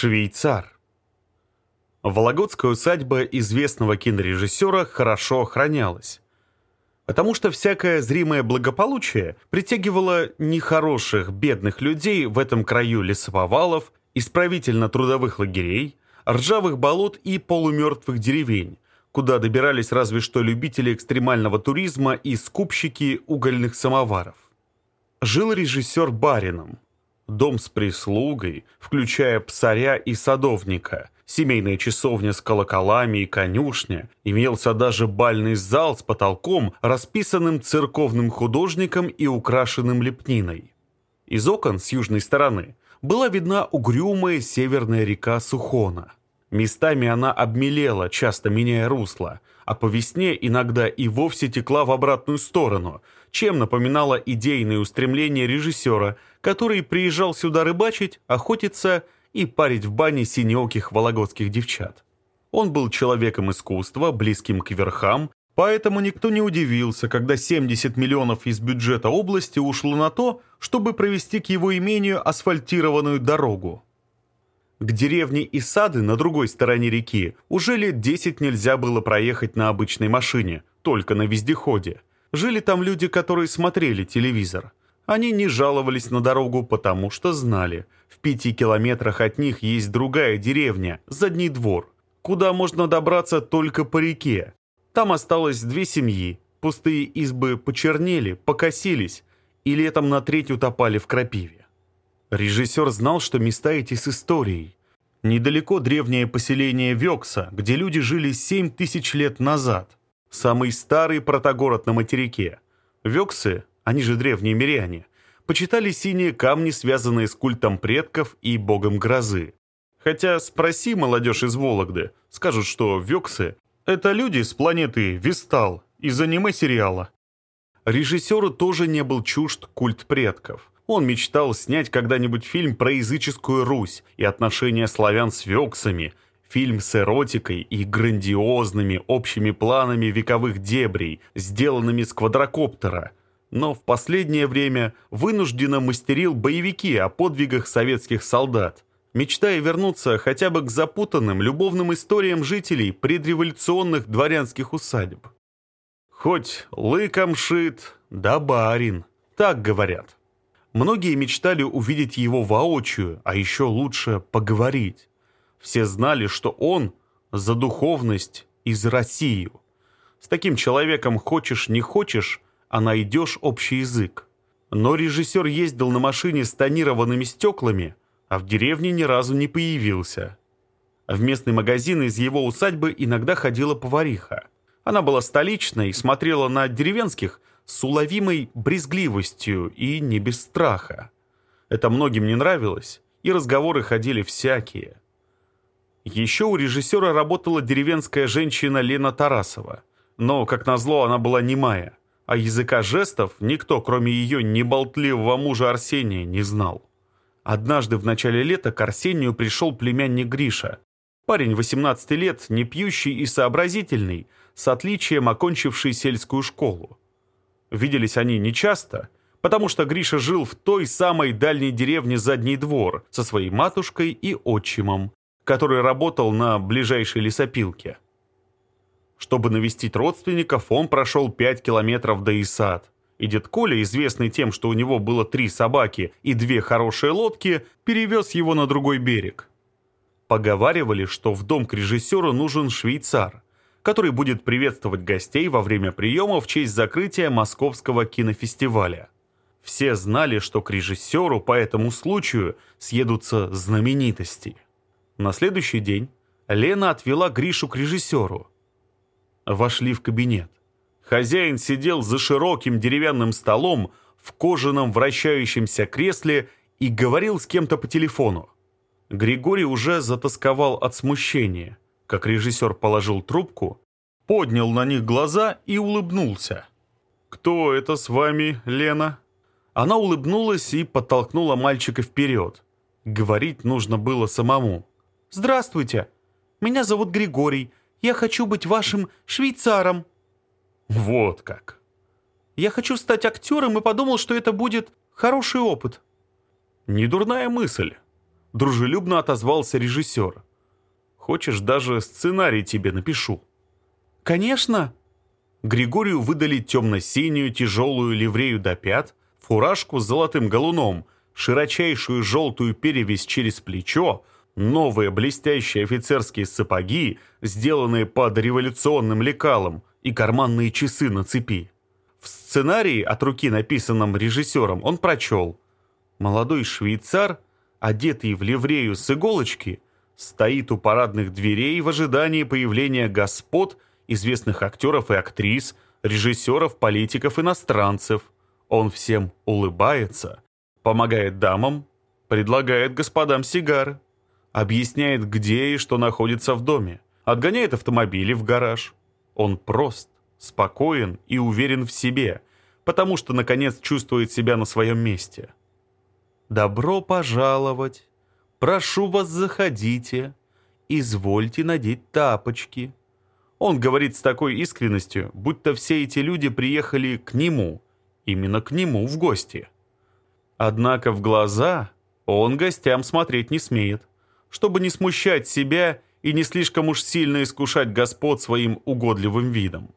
Швейцар. Вологодская усадьба известного кинорежиссера хорошо охранялась. Потому что всякое зримое благополучие притягивало нехороших, бедных людей в этом краю лесоповалов, исправительно-трудовых лагерей, ржавых болот и полумертвых деревень, куда добирались разве что любители экстремального туризма и скупщики угольных самоваров. Жил режиссер Барином, дом с прислугой, включая псаря и садовника, семейная часовня с колоколами и конюшня, имелся даже бальный зал с потолком, расписанным церковным художником и украшенным лепниной. Из окон с южной стороны была видна угрюмая северная река Сухона. Местами она обмелела, часто меняя русло, а по весне иногда и вовсе текла в обратную сторону, чем напоминало идейные устремления режиссера, который приезжал сюда рыбачить, охотиться и парить в бане синеоких вологодских девчат. Он был человеком искусства, близким к верхам, поэтому никто не удивился, когда 70 миллионов из бюджета области ушло на то, чтобы провести к его имению асфальтированную дорогу. К деревне и сады на другой стороне реки уже лет 10 нельзя было проехать на обычной машине, только на вездеходе. Жили там люди, которые смотрели телевизор. Они не жаловались на дорогу, потому что знали. В пяти километрах от них есть другая деревня, задний двор, куда можно добраться только по реке. Там осталось две семьи. Пустые избы почернели, покосились и летом на треть утопали в крапиве. Режиссер знал, что места эти с историей. Недалеко древнее поселение Векса, где люди жили семь тысяч лет назад самый старый протогород на материке. Вёксы, они же древние миряне, почитали синие камни, связанные с культом предков и богом грозы. Хотя спроси молодежь из Вологды, скажут, что вёксы – это люди с планеты Вистал из аниме-сериала. Режиссеру тоже не был чужд культ предков. Он мечтал снять когда-нибудь фильм про языческую Русь и отношения славян с вёксами. Фильм с эротикой и грандиозными общими планами вековых дебрей, сделанными с квадрокоптера. Но в последнее время вынужденно мастерил боевики о подвигах советских солдат, мечтая вернуться хотя бы к запутанным любовным историям жителей предреволюционных дворянских усадеб. Хоть лыком шит, да барин, так говорят. Многие мечтали увидеть его воочию, а еще лучше поговорить. Все знали, что он за духовность из России. С таким человеком хочешь не хочешь, а найдешь общий язык. Но режиссер ездил на машине с тонированными стеклами, а в деревне ни разу не появился. В местный магазин из его усадьбы иногда ходила повариха. Она была столичной и смотрела на деревенских с уловимой брезгливостью и не без страха. Это многим не нравилось, и разговоры ходили всякие – еще у режиссера работала деревенская женщина Лена Тарасова. Но, как назло, она была немая, а языка жестов никто, кроме ее неболтливого мужа Арсения, не знал. Однажды в начале лета к Арсению пришел племянник Гриша. Парень 18 лет, не пьющий и сообразительный, с отличием окончивший сельскую школу. Виделись они нечасто, потому что Гриша жил в той самой дальней деревне задний двор со своей матушкой и отчимом, который работал на ближайшей лесопилке. Чтобы навестить родственников, он прошел 5 километров до Исад. И дед Коля, известный тем, что у него было три собаки и две хорошие лодки, перевез его на другой берег. Поговаривали, что в дом к режиссеру нужен швейцар, который будет приветствовать гостей во время приема в честь закрытия Московского кинофестиваля. Все знали, что к режиссеру по этому случаю съедутся знаменитости – на следующий день Лена отвела Гришу к режиссеру. Вошли в кабинет. Хозяин сидел за широким деревянным столом в кожаном вращающемся кресле и говорил с кем-то по телефону. Григорий уже затасковал от смущения, как режиссер положил трубку, поднял на них глаза и улыбнулся. «Кто это с вами, Лена?» Она улыбнулась и подтолкнула мальчика вперед. Говорить нужно было самому. «Здравствуйте! Меня зовут Григорий. Я хочу быть вашим швейцаром». «Вот как!» «Я хочу стать актером и подумал, что это будет хороший опыт». «Недурная мысль», — дружелюбно отозвался режиссер. «Хочешь, даже сценарий тебе напишу». «Конечно!» Григорию выдали темно-синюю тяжелую ливрею до пят, фуражку с золотым галуном, широчайшую желтую перевязь через плечо — новые блестящие офицерские сапоги, сделанные под революционным лекалом, и карманные часы на цепи. В сценарии, от руки написанном режиссером, он прочел. Молодой швейцар, одетый в ливрею с иголочки, стоит у парадных дверей в ожидании появления господ, известных актеров и актрис, режиссеров, политиков, иностранцев. Он всем улыбается, помогает дамам, предлагает господам сигары объясняет, где и что находится в доме, отгоняет автомобили в гараж. Он прост, спокоен и уверен в себе, потому что, наконец, чувствует себя на своем месте. «Добро пожаловать! Прошу вас, заходите! Извольте надеть тапочки!» Он говорит с такой искренностью, будто все эти люди приехали к нему, именно к нему в гости. Однако в глаза он гостям смотреть не смеет чтобы не смущать себя и не слишком уж сильно искушать господ своим угодливым видом.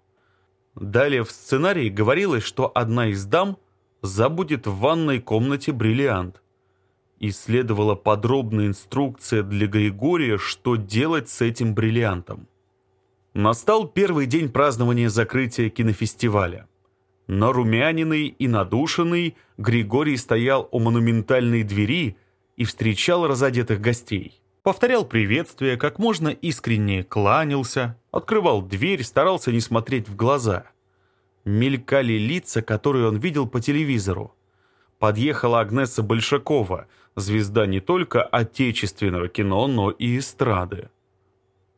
Далее в сценарии говорилось, что одна из дам забудет в ванной комнате бриллиант. И подробная инструкция для Григория, что делать с этим бриллиантом. Настал первый день празднования закрытия кинофестиваля. Но румяниный и надушенный Григорий стоял у монументальной двери и встречал разодетых гостей. Повторял приветствие, как можно искреннее, кланялся, открывал дверь, старался не смотреть в глаза. Мелькали лица, которые он видел по телевизору. Подъехала Агнеса Большакова, звезда не только отечественного кино, но и эстрады.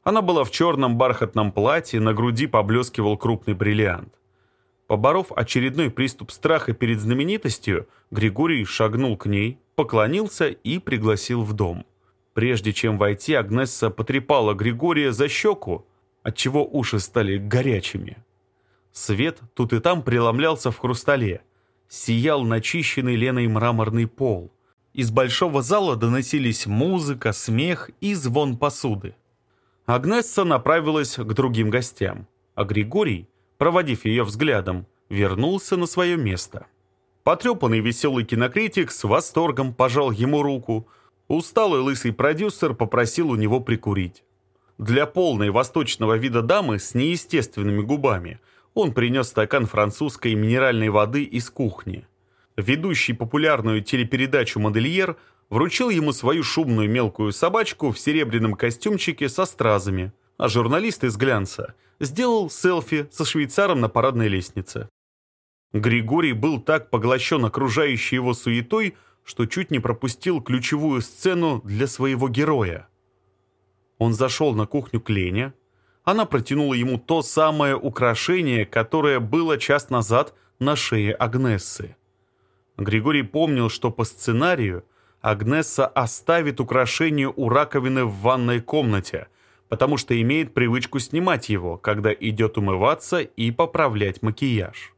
Она была в черном бархатном платье, на груди поблескивал крупный бриллиант. Поборов очередной приступ страха перед знаменитостью, Григорий шагнул к ней, поклонился и пригласил в дом. Прежде чем войти, Агнесса потрепала Григория за щеку, отчего уши стали горячими. Свет тут и там преломлялся в хрустале. Сиял начищенный Леной мраморный пол. Из большого зала доносились музыка, смех и звон посуды. Агнесса направилась к другим гостям, а Григорий, проводив ее взглядом, вернулся на свое место. Потрепанный веселый кинокритик с восторгом пожал ему руку – Усталый лысый продюсер попросил у него прикурить. Для полной восточного вида дамы с неестественными губами он принес стакан французской минеральной воды из кухни. Ведущий популярную телепередачу «Модельер» вручил ему свою шумную мелкую собачку в серебряном костюмчике со стразами, а журналист из «Глянца» сделал селфи со швейцаром на парадной лестнице. Григорий был так поглощен окружающей его суетой, что чуть не пропустил ключевую сцену для своего героя. Он зашел на кухню к Лене. Она протянула ему то самое украшение, которое было час назад на шее Агнессы. Григорий помнил, что по сценарию Агнесса оставит украшение у раковины в ванной комнате, потому что имеет привычку снимать его, когда идет умываться и поправлять макияж.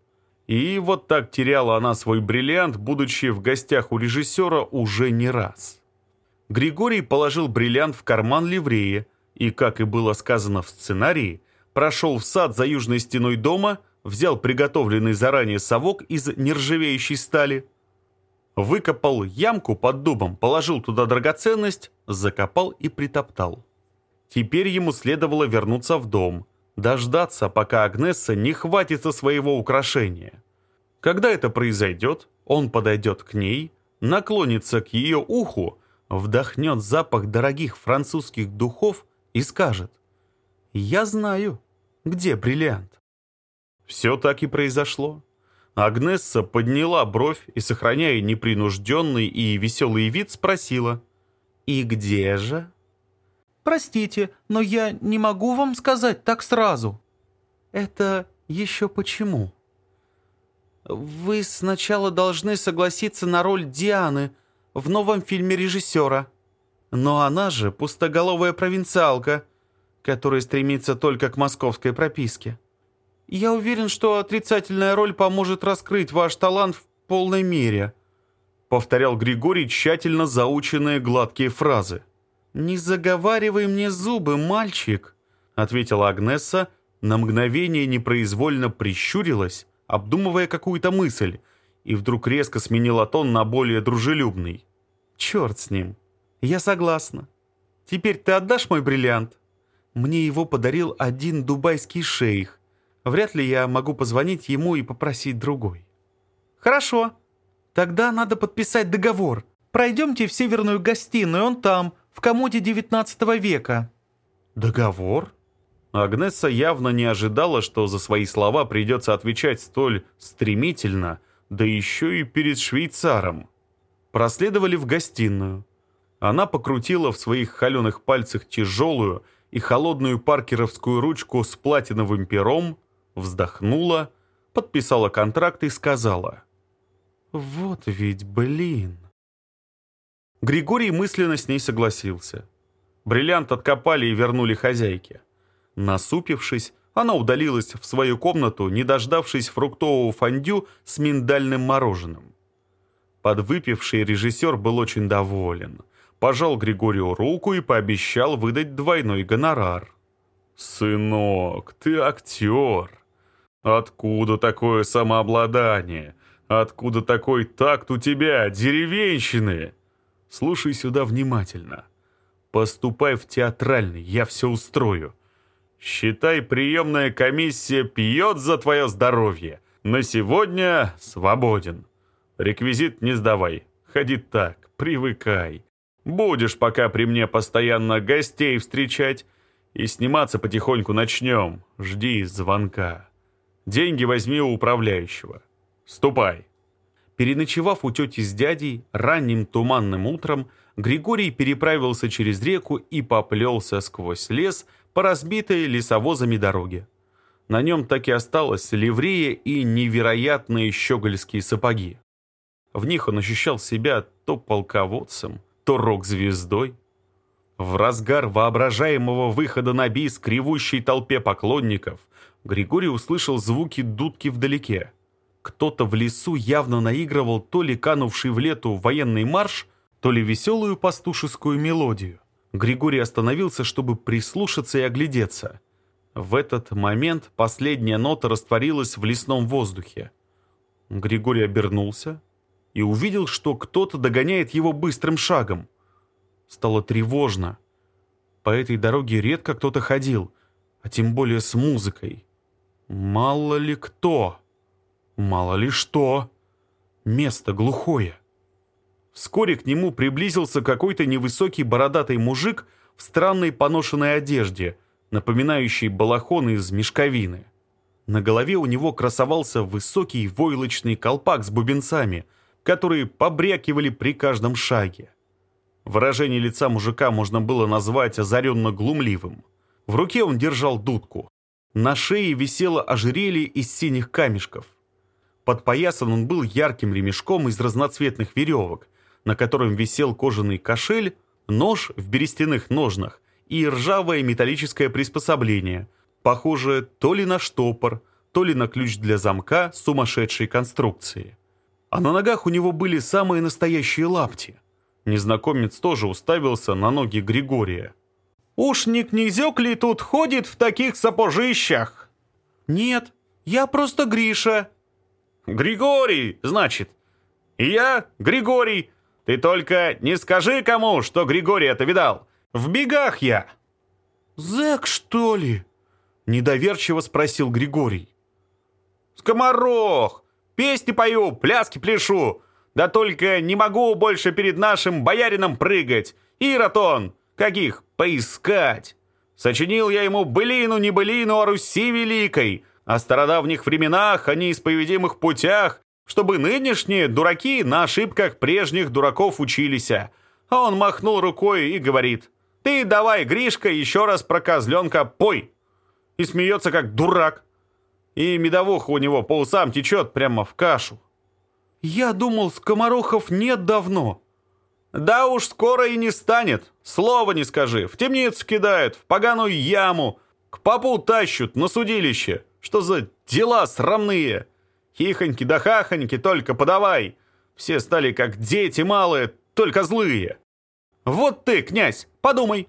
И вот так теряла она свой бриллиант, будучи в гостях у режиссера уже не раз. Григорий положил бриллиант в карман ливрея и, как и было сказано в сценарии, прошел в сад за южной стеной дома, взял приготовленный заранее совок из нержавеющей стали, выкопал ямку под дубом, положил туда драгоценность, закопал и притоптал. Теперь ему следовало вернуться в дом – дождаться, пока Агнесса не хватится своего украшения. Когда это произойдет, он подойдет к ней, наклонится к ее уху, вдохнет запах дорогих французских духов и скажет «Я знаю, где бриллиант». Все так и произошло. Агнесса подняла бровь и, сохраняя непринужденный и веселый вид, спросила «И где же?» простите, но я не могу вам сказать так сразу». «Это еще почему?» «Вы сначала должны согласиться на роль Дианы в новом фильме режиссера. Но она же пустоголовая провинциалка, которая стремится только к московской прописке. Я уверен, что отрицательная роль поможет раскрыть ваш талант в полной мере», — повторял Григорий тщательно заученные гладкие фразы. «Не заговаривай мне зубы, мальчик!» — ответила Агнесса, на мгновение непроизвольно прищурилась, обдумывая какую-то мысль, и вдруг резко сменила тон на более дружелюбный. «Черт с ним! Я согласна. Теперь ты отдашь мой бриллиант?» Мне его подарил один дубайский шейх. Вряд ли я могу позвонить ему и попросить другой. Хорошо. Тогда надо подписать договор. Пройдемте в северную гостиную, он там в комоде XIX века». «Договор?» Агнесса явно не ожидала, что за свои слова придется отвечать столь стремительно, да еще и перед швейцаром. Проследовали в гостиную. Она покрутила в своих холеных пальцах тяжелую и холодную паркеровскую ручку с платиновым пером, вздохнула, подписала контракт и сказала. «Вот ведь блин!» Григорий мысленно с ней согласился. Бриллиант откопали и вернули хозяйке. Насупившись, она удалилась в свою комнату, не дождавшись фруктового фондю с миндальным мороженым. Подвыпивший режиссер был очень доволен. Пожал Григорию руку и пообещал выдать двойной гонорар. «Сынок, ты актер! Откуда такое самообладание? Откуда такой такт у тебя, деревенщины?» Слушай сюда внимательно. Поступай в театральный, я все устрою. Считай, приемная комиссия пьет за твое здоровье. На сегодня свободен. Реквизит не сдавай. Ходи так, привыкай. Будешь пока при мне постоянно гостей встречать. И сниматься потихоньку начнем. Жди звонка. Деньги возьми у управляющего. Ступай. Переночевав у тети с дядей, ранним туманным утром Григорий переправился через реку и поплелся сквозь лес по разбитой лесовозами дороге. На нем так и осталось ливрея и невероятные щегольские сапоги. В них он ощущал себя то полководцем, то рок-звездой. В разгар воображаемого выхода на бис кривущей толпе поклонников Григорий услышал звуки дудки вдалеке – кто-то в лесу явно наигрывал то ли канувший в лету военный марш, то ли веселую пастушескую мелодию. Григорий остановился, чтобы прислушаться и оглядеться. В этот момент последняя нота растворилась в лесном воздухе. Григорий обернулся и увидел, что кто-то догоняет его быстрым шагом. Стало тревожно. По этой дороге редко кто-то ходил, а тем более с музыкой. «Мало ли кто!» Мало ли что. Место глухое. Вскоре к нему приблизился какой-то невысокий бородатый мужик в странной поношенной одежде, напоминающей балахон из мешковины. На голове у него красовался высокий войлочный колпак с бубенцами, которые побрякивали при каждом шаге. Выражение лица мужика можно было назвать озаренно-глумливым. В руке он держал дудку. На шее висело ожерелье из синих камешков. Подпоясан он был ярким ремешком из разноцветных веревок, на котором висел кожаный кошель, нож в берестяных ножнах и ржавое металлическое приспособление, похожее то ли на штопор, то ли на ключ для замка сумасшедшей конструкции. А на ногах у него были самые настоящие лапти. Незнакомец тоже уставился на ноги Григория. «Уж не князёк ли тут ходит в таких сапожищах?» «Нет, я просто Гриша», «Григорий, значит?» «И я Григорий. Ты только не скажи кому, что Григорий это видал. В бегах я!» «Зэк, что ли?» — недоверчиво спросил Григорий. «Скоморох! Песни пою, пляски пляшу. Да только не могу больше перед нашим боярином прыгать. Иротон! Каких поискать? Сочинил я ему былину-не былину о Руси Великой, о стародавних временах, о неисповедимых путях, чтобы нынешние дураки на ошибках прежних дураков учились. А он махнул рукой и говорит, «Ты давай, Гришка, еще раз про козленка пой!» И смеется, как дурак. И медовуха у него по усам течет прямо в кашу. «Я думал, скоморохов нет давно!» «Да уж скоро и не станет, слова не скажи, в темницу кидают, в поганую яму, к папу тащут на судилище!» Что за дела срамные? Хихоньки да хахоньки, только подавай. Все стали как дети малые, только злые. Вот ты, князь, подумай.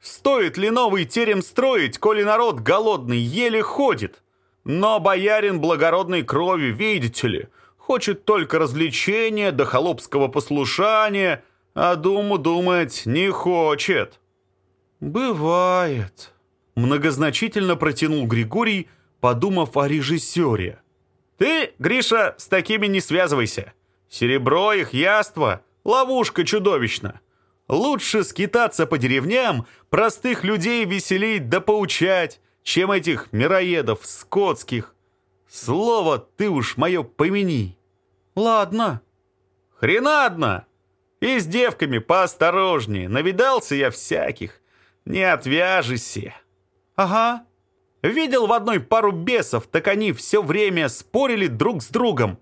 Стоит ли новый терем строить, коли народ голодный еле ходит? Но боярин благородной крови, видите ли, хочет только развлечения до холопского послушания, а думу думать не хочет. «Бывает», — многозначительно протянул Григорий, — подумав о режиссере. «Ты, Гриша, с такими не связывайся. Серебро их яство, ловушка чудовищна. Лучше скитаться по деревням, простых людей веселить да поучать, чем этих мироедов скотских. Слово ты уж моё помяни». «Ладно». «Хренадно!» И с девками поосторожнее. Навидался я всяких. Не отвяжешься. Ага. Видел в одной пару бесов, так они все время спорили друг с другом.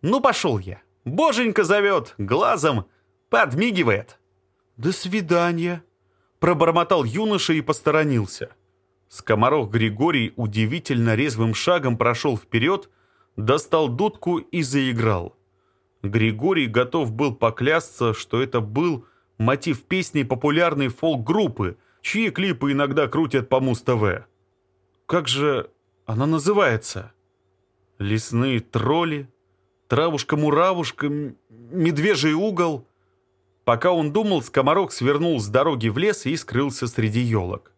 Ну пошел я. Боженька зовет, глазом подмигивает. «До свидания», — пробормотал юноша и посторонился. Скомаров Григорий удивительно резвым шагом прошел вперед, достал дудку и заиграл. Григорий готов был поклясться, что это был мотив песни популярной фолк-группы, чьи клипы иногда крутят по Муз-ТВ как же она называется? Лесные тролли, травушка-муравушка, медвежий угол. Пока он думал, скоморок свернул с дороги в лес и скрылся среди елок.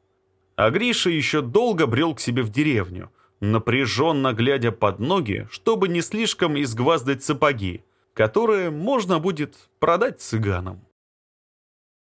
А Гриша еще долго брел к себе в деревню, напряженно глядя под ноги, чтобы не слишком изгваздать сапоги, которые можно будет продать цыганам.